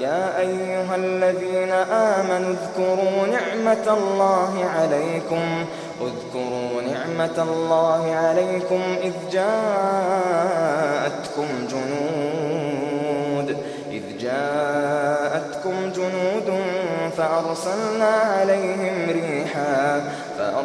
يا أيها الذين آمنوا اذكروا نعمة الله عليكم اذكروا نعمة الله عليكم إذ جاءتكم جنود إذ جاءتكم جنود فأرسلنا عليهم ريحا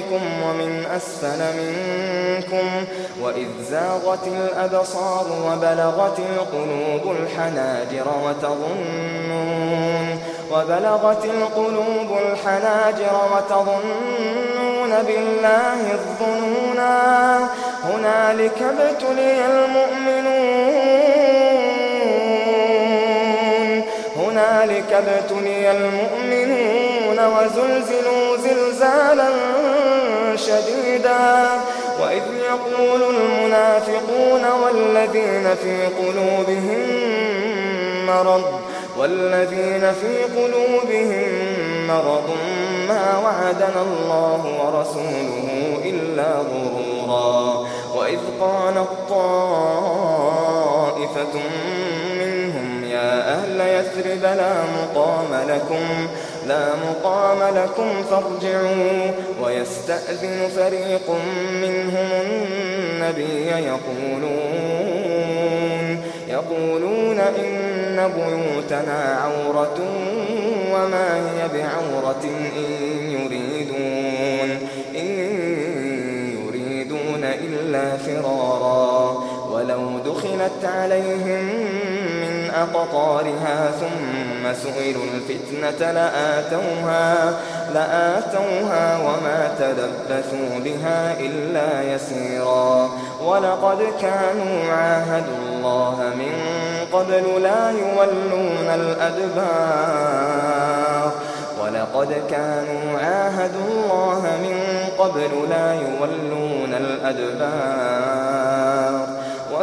فوقكم ومن أسفل منكم وإذ زاغت الأبصار وبلغت القلوب الحناجر وتظنون وبلغت القلوب الحناجر وتظنون بالله الظنونا هنالك ابتلي المؤمنون هنالك ابتلي المؤمنون وزلزلوا زلزالا شديدا. وإذ يقول المنافقون والذين في قلوبهم مرض والذين في قلوبهم مرض ما وعدنا الله ورسوله إلا غرورا. وإذ قالت طائفة منهم يا أهل يثرب لا مقام لكم. لا مقام لكم فارجعوا ويستأذن فريق منهم النبي يقولون يقولون إن بيوتنا عورة وما هي بعورة إن يريدون إن يريدون إلا فرارا ولو دخلت عليهم أقطارها ثم سئلوا الفتنة لآتوها لآتوها وما تلبثوا بها إلا يسيرا. ولقد كانوا عاهدوا الله من قبل لا يولون الأدبار. ولقد كانوا عاهدوا الله من قبل لا يولون الأدبار.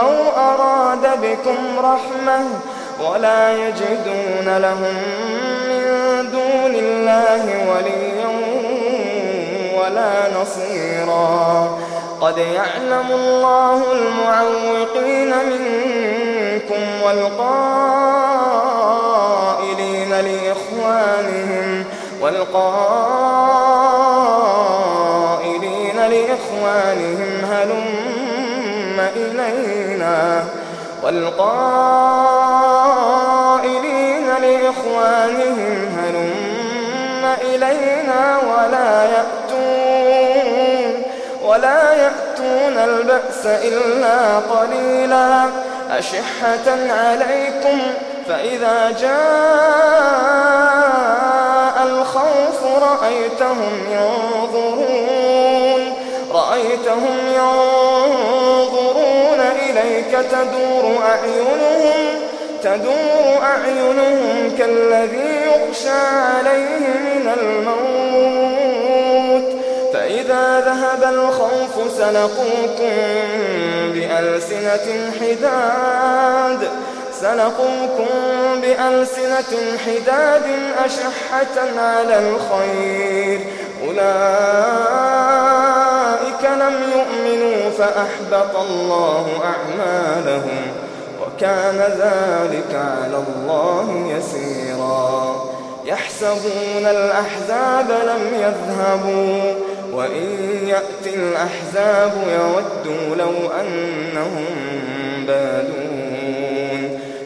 أو أراد بكم رحمة ولا يجدون لهم من دون الله وليا ولا نصيرا قد يعلم الله المعوقين منكم والقائلين لإخوانهم والقائلين لإخوانهم إلينا والقائلين لإخوانهم هلم إلينا ولا يأتون ولا يأتون البأس إلا قليلا أشحة عليكم فإذا جاء الخوف رأيتهم ينظرون رأيتهم ينظرون إليك تدور أعينهم تدور أعينهم كالذي يغشى عليه من الموت. فإذا ذهب الخوف سلقوكم بألسنة حداد. سلقوكم بألسنة حداد أشحة على الخير. أولئك لم يؤمنوا فأحبط الله أعمالهم وكان ذلك على الله يسيرا. يحسبون الأحزاب لم يذهبوا وإن يأتي الأحزاب يودوا لو أنهم بادون.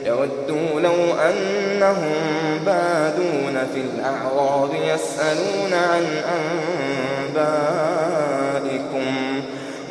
يودوا لو أنهم بادون في الأعراب يسألون عن أنبائكم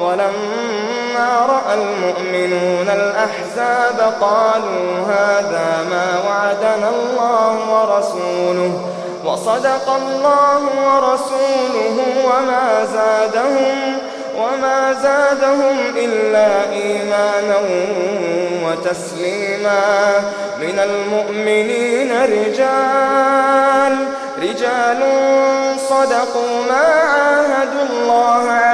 ولما رأى المؤمنون الأحزاب قالوا هذا ما وعدنا الله ورسوله وصدق الله ورسوله وما زادهم وما زادهم إلا إيمانا وتسليما من المؤمنين رجال رجال صدقوا ما عاهدوا الله عليه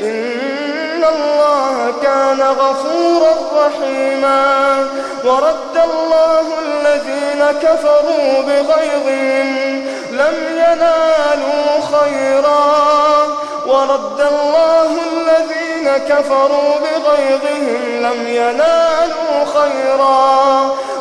إن الله كان غفورا رحيما ورد الله الذين كفروا بغيظهم لم ينالوا خيرا ورد الله الذين كفروا بغيظهم لم ينالوا خيرا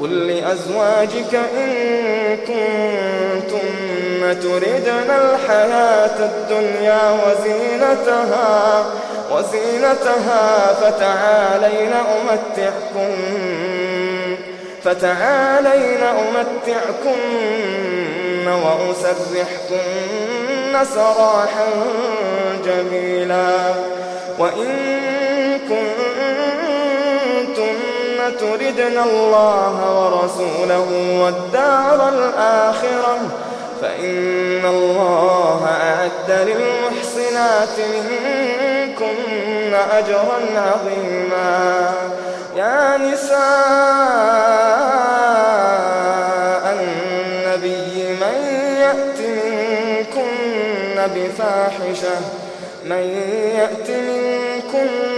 قل لأزواجك إن كنتن تردن الحياة الدنيا وزينتها وزينتها فتعالين أمتعكن فتعالين أمتعكن وأسرحكن سراحا جميلا. وإن كنتن تردن الله ورسوله والدار الآخرة فإن الله أعد للمحسنات منكن أجرا عظيما. يا نساء النبي من يأت منكن بفاحشة من يأت منكن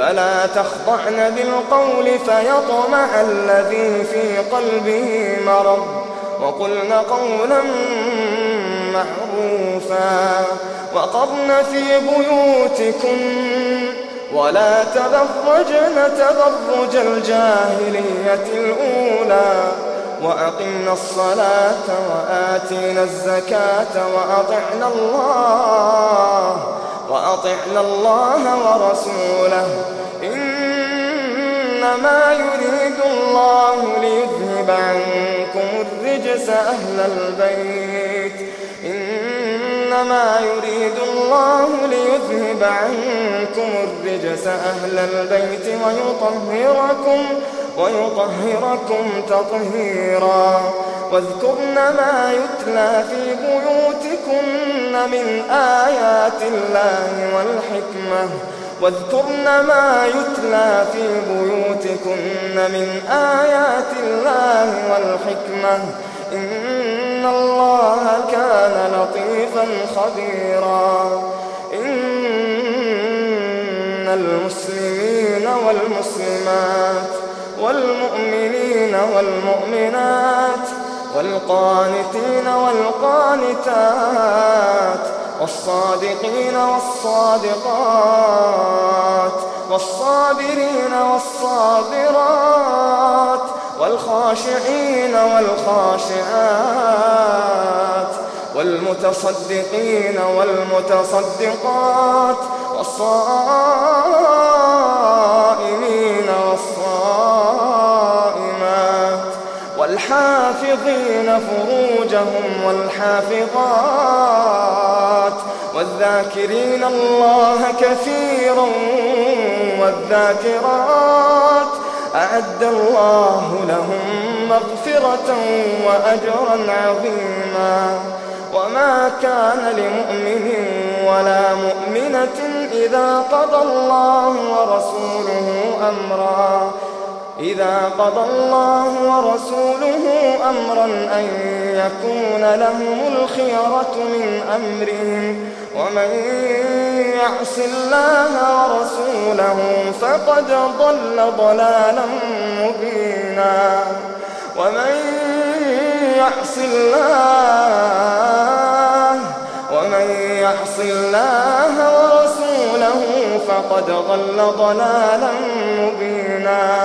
فلا تخضعن بالقول فيطمع الذي في قلبه مرض وقلن قولا معروفا وقرن في بيوتكن ولا تبرجن تبرج الجاهلية الأولى وأقمنا الصلاة وآتينا الزكاة وأطعنا الله وأطعنا الله ورسوله. إنما يريد الله ليذهب عنكم الرجس أهل البيت. إنما يريد الله ليذهب عنكم الرجس أهل البيت ويطهركم ويطهركم تطهيرا. واذكرن ما يتلى في بيوتكن من آيات الله والحكمة. واذكرن ما يتلى في بيوتكن من آيات الله والحكمة. إن الله كان لطيفا خبيرا. إن المسلمين والمسلمات والمؤمنين والمؤمنات والقانتين والقانتات والصادقين والصادقات والصابرين والصابرات والخاشعين والخاشعات والمتصدقين والمتصدقات والصائمين والحافظين فروجهم والحافظات والذاكرين الله كثيرا والذاكرات أعد الله لهم مغفرة وأجرا عظيما وما كان لمؤمن ولا مؤمنة إذا قضى الله ورسوله أمرا إذا قضى الله ورسوله أمرا أن يكون لهم الخيرة من أمرهم ومن يعص الله ورسوله فقد ضل ضلالا مبينا ومن يعص الله ومن يعص الله ورسوله فقد ضل ضلالا مبينا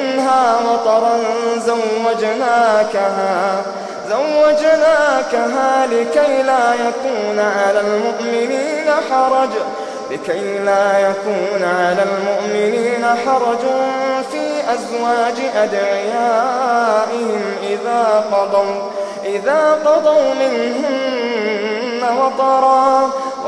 منها مطرا زوجناكها زوجناكها لكي لا يكون على المؤمنين حرج لكي لا يكون على المؤمنين حرج في أزواج أدعيائهم إذا قضوا إذا قضوا منهن وطرا.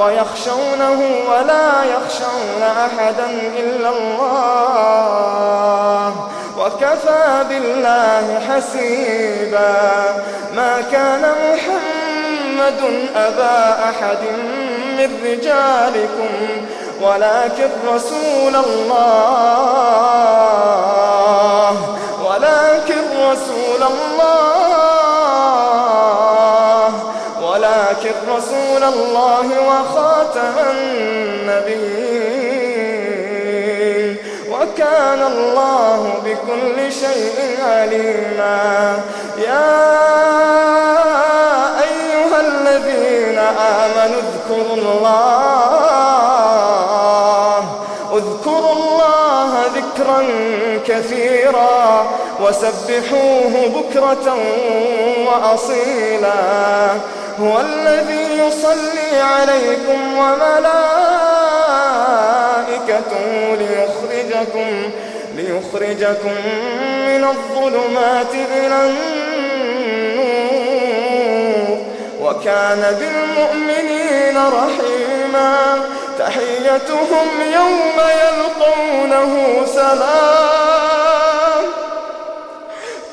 ويخشونه ولا يخشون أحدا إلا الله. وكفى بالله حسيبا. ما كان محمد أبا أحد من رجالكم ولكن رسول الله. ولكن رسول الله ولكن رسول الله وخاتم النبيين وكان الله بكل شيء عليما يا أيها الذين آمنوا اذكروا الله اذكروا الله ذكرا كثيرا وسبحوه بكرة وأصيلا هو الذي يصلي عليكم وملائكته ليخرجكم ليخرجكم من الظلمات إلى النور. وكان بالمؤمنين رحيما. تحيتهم يوم يلقونه سلام.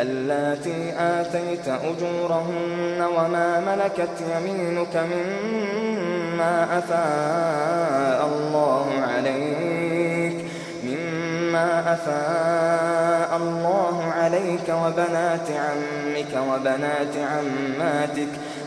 اللاتي آتيت أجورهن وما ملكت يمينك مما أفاء الله عليك مما أفاء الله عليك وبنات عمك وبنات عماتك.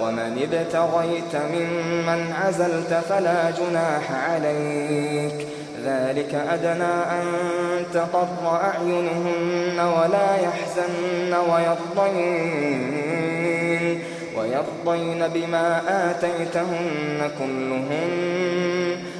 ومن ابتغيت ممن عزلت فلا جناح عليك. ذلك أدنى أن تقر أعينهن ولا يحزن ويرضين. ويرضين بما آتيتهن كلهن.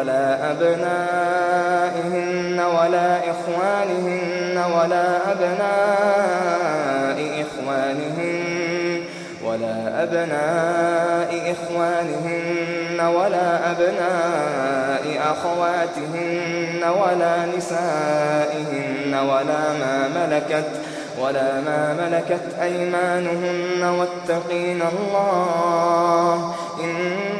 ولا أبنائهن ولا إخوانهن ولا أبناء إخوانهن ولا أبناء إخوانهن ولا أبناء أخواتهن ولا نسائهن ولا ما ملكت ولا ما ملكت أيمانهن واتقين الله إن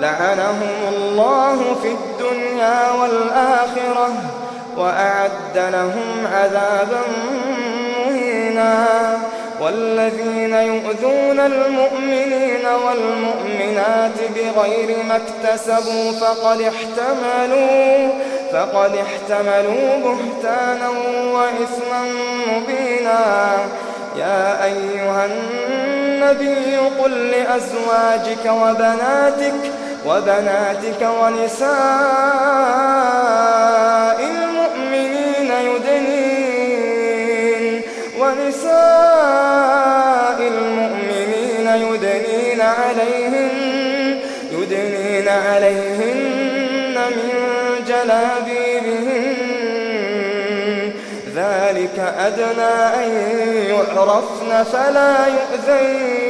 لعنهم الله في الدنيا والآخرة وأعد لهم عذابا مهينا. والذين يؤذون المؤمنين والمؤمنات بغير ما اكتسبوا فقد احتملوا فقد احتملوا بهتانا وإثما مبينا. يا أيها النبي قل لأزواجك وبناتك وبناتك ونساء المؤمنين يدنين ونساء المؤمنين يدنين عليهن يدنين عليهن من جلابيبهن. ذلك أدنى أن يعرفن فلا يؤذين.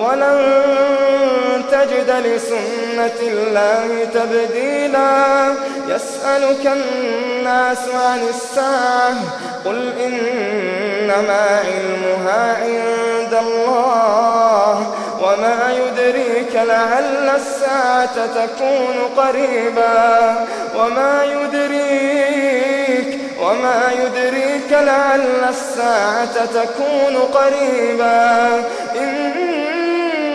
ولن تجد لسنة الله تبديلا. يسألك الناس عن الساعة قل إنما علمها عند الله وما يدريك لعل الساعة تكون قريبا. وما يدريك وما يدريك لعل الساعة تكون قريبا. إن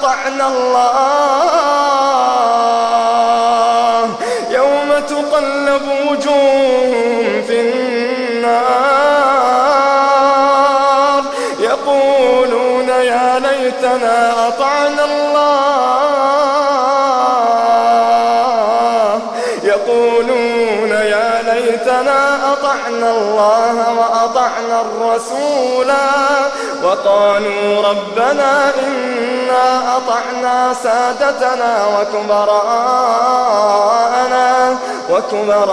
أطعنا الله يوم تقلب وجوههم في النار يقولون يا ليتنا أطعنا الله يقولون يا ليتنا أطعنا الله وأطعنا الرسولا وقالوا ربنا إنا أطعنا سادتنا وكبراءنا وكبراءنا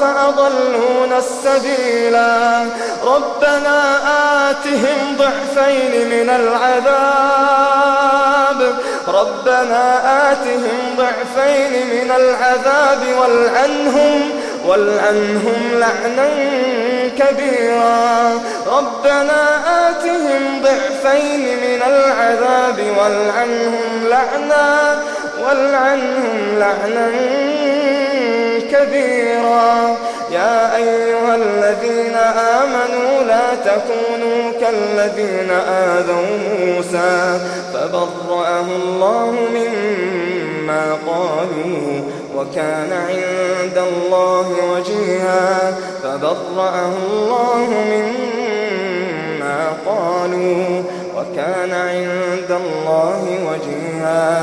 فأضلونا السبيلا ربنا آتهم ضعفين من العذاب. ربنا آتهم ضعفين من العذاب والعنهم والعنهم لعنا كبيرا. ربنا آتهم ضعفين من العذاب والعنهم لعنا والعنهم لعنا كبيرا. يا أيها الذين آمنوا لا تكونوا كالذين آذوا موسى فبرأه الله مما قالوا. وكان عند الله وجيها فبرأه الله مما قالوا وكان عند الله وجيها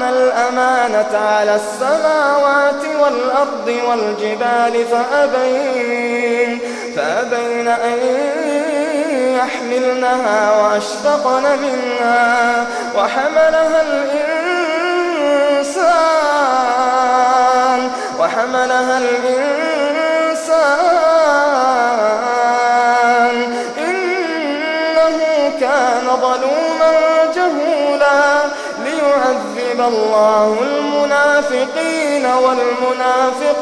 عرضنا الأمانة على السماوات والأرض والجبال فأبين فأبين أن يحملنها وأشفقن منها وحملها الإنسان وحملها الإنسان ليعذب الله المنافقين والمنافقات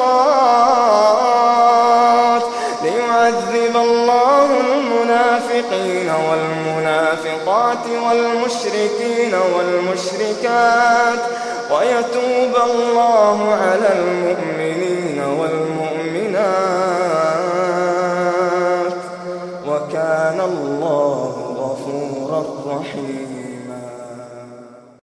ليعذب الله المنافقين والمنافقات والمشركين والمشركات ويتوب الله على المؤمنين والمؤمنات